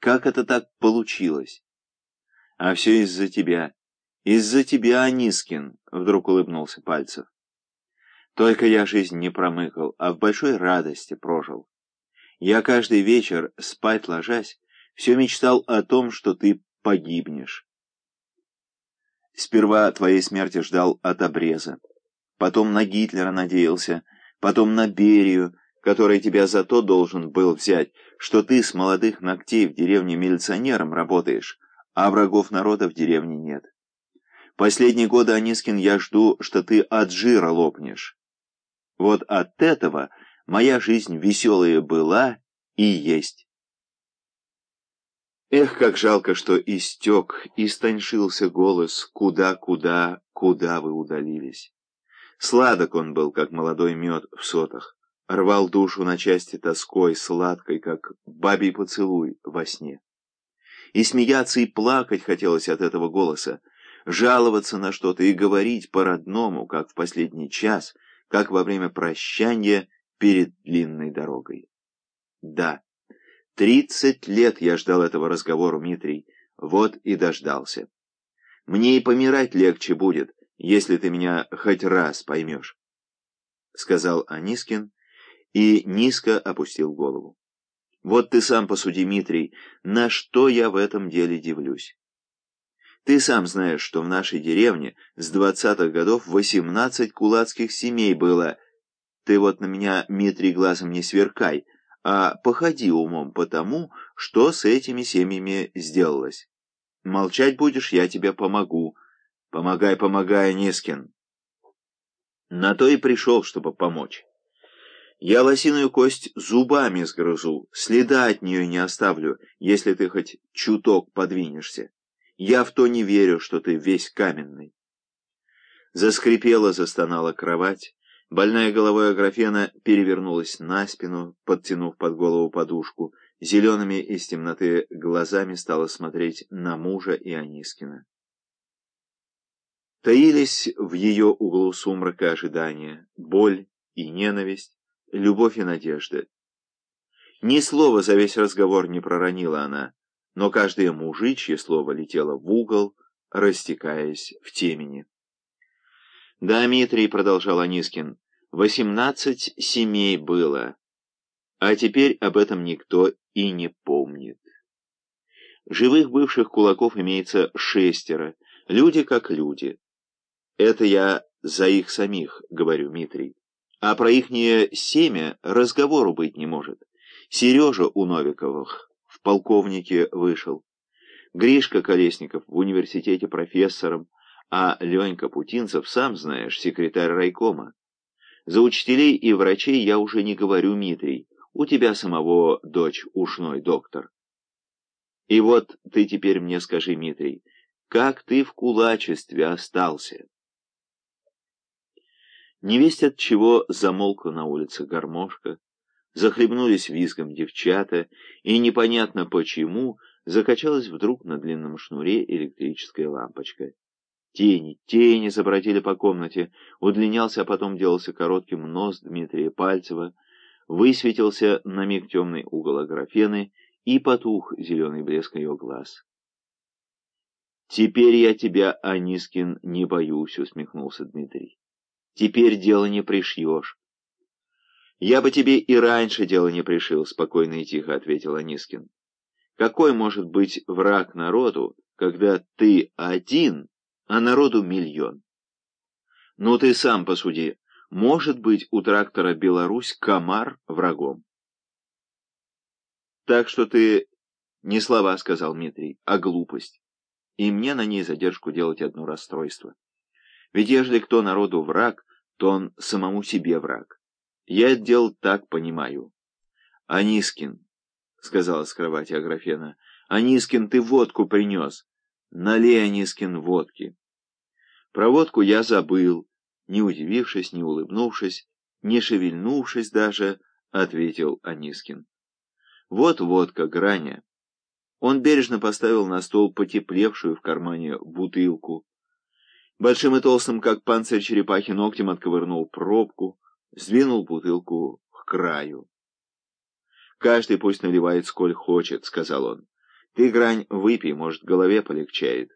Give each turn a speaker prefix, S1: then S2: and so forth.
S1: Как это так получилось? А все из-за тебя. Из-за тебя, Анискин, вдруг улыбнулся Пальцев. Только я жизнь не промыкал, а в большой радости прожил. Я каждый вечер, спать ложась, все мечтал о том, что ты погибнешь. Сперва твоей смерти ждал от обреза, потом на Гитлера надеялся, потом на Берию, который тебя за то должен был взять, что ты с молодых ногтей в деревне милиционером работаешь, а врагов народа в деревне нет. Последние годы, Анискин, я жду, что ты от жира лопнешь. Вот от этого моя жизнь веселая была и есть. Эх, как жалко, что истек, истоншился голос, куда-куда, куда вы удалились. Сладок он был, как молодой мед в сотах рвал душу на части тоской, сладкой, как бабий поцелуй во сне. И смеяться, и плакать хотелось от этого голоса, жаловаться на что-то и говорить по-родному, как в последний час, как во время прощания перед длинной дорогой. Да, тридцать лет я ждал этого разговора, Митрий, вот и дождался. Мне и помирать легче будет, если ты меня хоть раз поймешь, — сказал Анискин, и низко опустил голову. Вот ты сам посуди, Дмитрий, на что я в этом деле дивлюсь. Ты сам знаешь, что в нашей деревне с двадцатых годов восемнадцать кулацких семей было. Ты вот на меня, Дмитрий, глазом не сверкай, а походи умом по тому, что с этими семьями сделалось. Молчать будешь, я тебе помогу. Помогай, помогай, Нискин. На то и пришел, чтобы помочь. Я лосиную кость зубами сгрызу, следа от нее не оставлю, если ты хоть чуток подвинешься. Я в то не верю, что ты весь каменный. Заскрипела, застонала кровать. Больная головой Аграфена перевернулась на спину, подтянув под голову подушку. Зелеными из темноты глазами стала смотреть на мужа и Анискина. Таились в ее углу сумрака ожидания, боль и ненависть, любовь и надежда. Ни слова за весь разговор не проронила она, но каждое мужичье слово летело в угол, растекаясь в темени. «Да, Митрий», — продолжал Анискин, — «восемнадцать семей было, а теперь об этом никто и не помнит. Живых бывших кулаков имеется шестеро, люди как люди. Это я за их самих говорю, Митрий. А про ихнее семя разговору быть не может. Сережа у Новиковых в полковнике вышел. Гришка Колесников в университете профессором, а Ленька Путинцев, сам знаешь, секретарь райкома. За учителей и врачей я уже не говорю, Митрий, у тебя самого дочь ушной доктор. И вот ты теперь мне скажи, Митрий, как ты в кулачестве остался? Невесть от чего замолкла на улице гармошка, захлебнулись визгом девчата, и непонятно почему закачалась вдруг на длинном шнуре электрическая лампочка. Тени, тени забродили по комнате, удлинялся, а потом делался коротким нос Дмитрия Пальцева, высветился на миг темный угол Аграфены и потух зеленый блеск ее глаз. «Теперь я тебя, Анискин, не боюсь», — усмехнулся Дмитрий. Теперь дело не пришьешь. Я бы тебе и раньше дело не пришил, спокойно и тихо ответил Анискин. Какой может быть враг народу, когда ты один, а народу миллион? Ну ты сам посуди, может быть у трактора «Беларусь» комар врагом? Так что ты не слова сказал Дмитрий, а глупость. И мне на ней задержку делать одно расстройство. Ведь ежели кто народу враг, то он самому себе враг. Я дело так понимаю. Анискин, — сказала с кровати Аграфена, — Анискин, ты водку принес. Налей, Анискин, водки. Про водку я забыл, не удивившись, не улыбнувшись, не шевельнувшись даже, — ответил Анискин. Вот водка, граня. Он бережно поставил на стол потеплевшую в кармане бутылку, Большим и толстым, как панцирь черепахи, ногтем отковырнул пробку, сдвинул бутылку к краю. «Каждый пусть наливает сколь хочет», — сказал он. Ты, Грань, выпей, может, голове полегчает.